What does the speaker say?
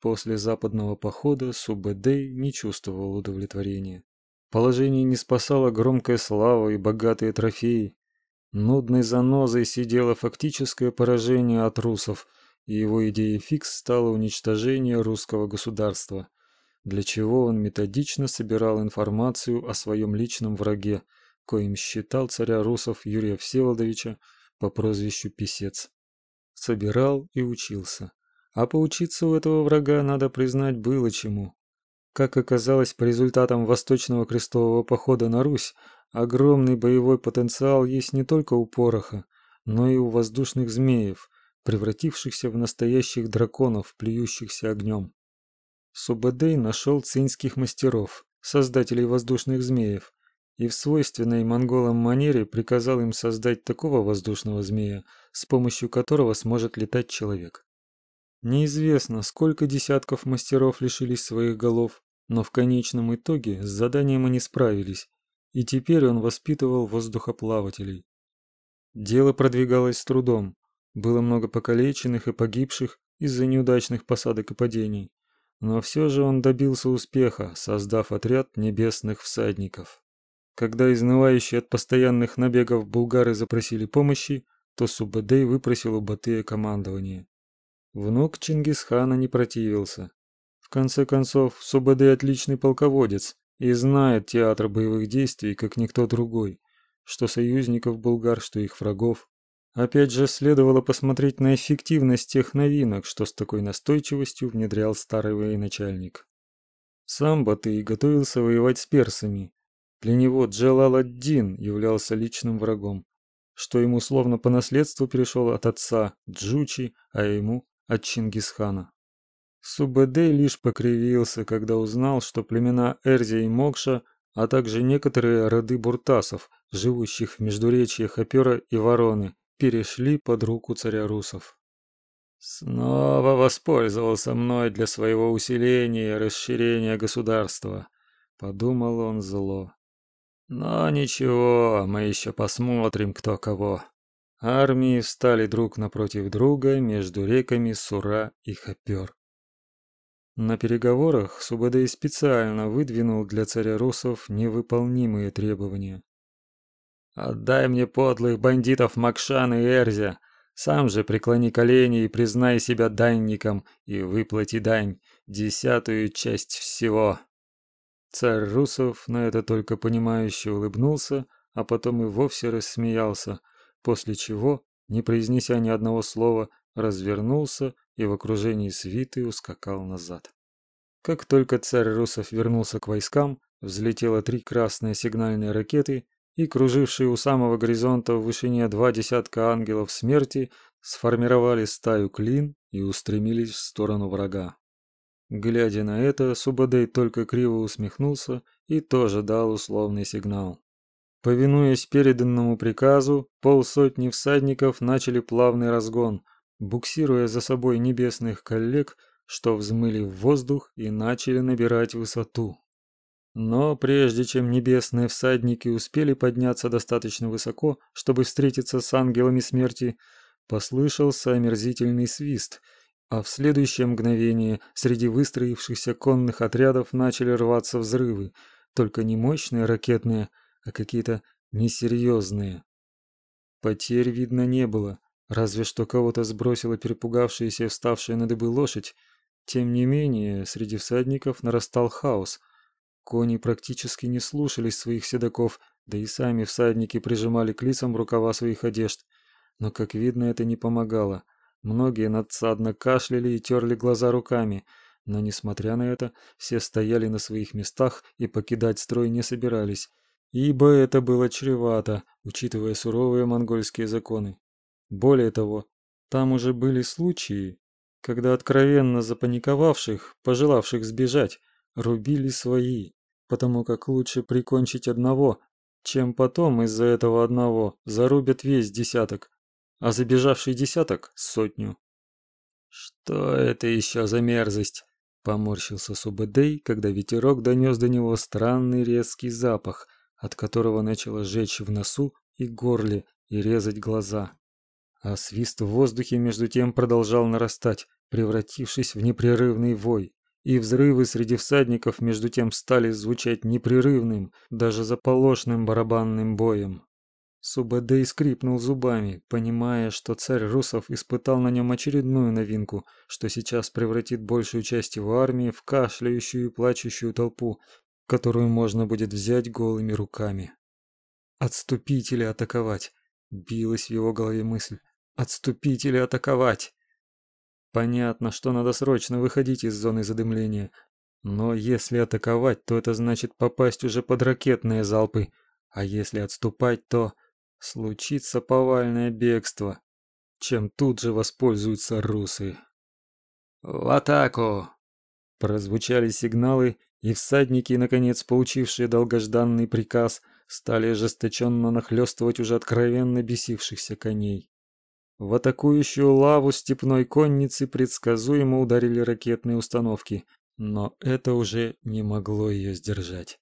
После западного похода Субэдэй не чувствовал удовлетворения. Положение не спасало громкая слава и богатые трофеи. Нудной занозой сидело фактическое поражение от русов, и его идеей фикс стало уничтожение русского государства, для чего он методично собирал информацию о своем личном враге, коим считал царя русов Юрия Всеволодовича по прозвищу Писец. Собирал и учился. А поучиться у этого врага, надо признать, было чему. Как оказалось по результатам Восточного крестового похода на Русь, огромный боевой потенциал есть не только у пороха, но и у воздушных змеев, превратившихся в настоящих драконов, плюющихся огнем. Субадей нашел цинских мастеров, создателей воздушных змеев, и в свойственной монголам манере приказал им создать такого воздушного змея, с помощью которого сможет летать человек. Неизвестно, сколько десятков мастеров лишились своих голов, но в конечном итоге с заданием они справились, и теперь он воспитывал воздухоплавателей. Дело продвигалось с трудом. Было много покалеченных и погибших из-за неудачных посадок и падений. Но все же он добился успеха, создав отряд небесных всадников. Когда изнывающие от постоянных набегов булгары запросили помощи, то Субадей выпросил у Батыя командование. Внук Чингисхана не противился. В конце концов, Субады отличный полководец и знает театр боевых действий, как никто другой, что союзников булгар, что их врагов. Опять же, следовало посмотреть на эффективность тех новинок, что с такой настойчивостью внедрял старый военачальник. Сам Батый готовился воевать с персами. Для него Джалал-ад-Дин являлся личным врагом, что ему словно по наследству перешел от отца Джучи, а ему от Чингисхана. Субэдэй лишь покривился, когда узнал, что племена Эрзи и Мокша, а также некоторые роды буртасов, живущих в междуречьях Опера и Вороны, перешли под руку царя русов. «Снова воспользовался мной для своего усиления и расширения государства», — подумал он зло. «Но ничего, мы еще посмотрим, кто кого». Армии встали друг напротив друга между реками Сура и Хопер. На переговорах Субадей специально выдвинул для царя русов невыполнимые требования. «Отдай мне подлых бандитов Макшан и Эрзя, сам же преклони колени и признай себя данником, и выплати дань, десятую часть всего». Царь русов на это только понимающе улыбнулся, а потом и вовсе рассмеялся, после чего, не произнеся ни одного слова, развернулся и в окружении свиты ускакал назад. Как только царь русов вернулся к войскам, взлетело три красные сигнальные ракеты, и кружившие у самого горизонта в вышине два десятка ангелов смерти сформировали стаю клин и устремились в сторону врага. Глядя на это, Субадей только криво усмехнулся и тоже дал условный сигнал. Повинуясь переданному приказу, полсотни всадников начали плавный разгон, буксируя за собой небесных коллег, что взмыли в воздух и начали набирать высоту. Но прежде чем небесные всадники успели подняться достаточно высоко, чтобы встретиться с ангелами смерти, послышался омерзительный свист, а в следующее мгновение среди выстроившихся конных отрядов начали рваться взрывы, только не мощные ракетные, а какие-то несерьезные. Потерь видно не было, разве что кого-то сбросила перепугавшаяся и вставшая на дыбы лошадь. Тем не менее, среди всадников нарастал хаос. Кони практически не слушались своих седаков, да и сами всадники прижимали к лицам рукава своих одежд. Но, как видно, это не помогало. Многие надсадно кашляли и терли глаза руками, но, несмотря на это, все стояли на своих местах и покидать строй не собирались ибо это было чревато, учитывая суровые монгольские законы. Более того, там уже были случаи, когда откровенно запаниковавших, пожелавших сбежать, рубили свои, потому как лучше прикончить одного, чем потом из-за этого одного зарубят весь десяток, а забежавший десяток — сотню. «Что это еще за мерзость?» — поморщился Субэдэй, когда ветерок донес до него странный резкий запах — от которого начало жечь в носу и горле и резать глаза. А свист в воздухе между тем продолжал нарастать, превратившись в непрерывный вой, и взрывы среди всадников между тем стали звучать непрерывным, даже заполошным барабанным боем. Субэдэй скрипнул зубами, понимая, что царь русов испытал на нем очередную новинку, что сейчас превратит большую часть его армии в кашляющую и плачущую толпу, которую можно будет взять голыми руками. Отступить или атаковать? Билась в его голове мысль. Отступить или атаковать? Понятно, что надо срочно выходить из зоны задымления. Но если атаковать, то это значит попасть уже под ракетные залпы. А если отступать, то случится повальное бегство, чем тут же воспользуются русы. «В атаку!» Прозвучали сигналы, и всадники, наконец получившие долгожданный приказ, стали ожесточенно нахлёстывать уже откровенно бесившихся коней. В атакующую лаву степной конницы предсказуемо ударили ракетные установки, но это уже не могло ее сдержать.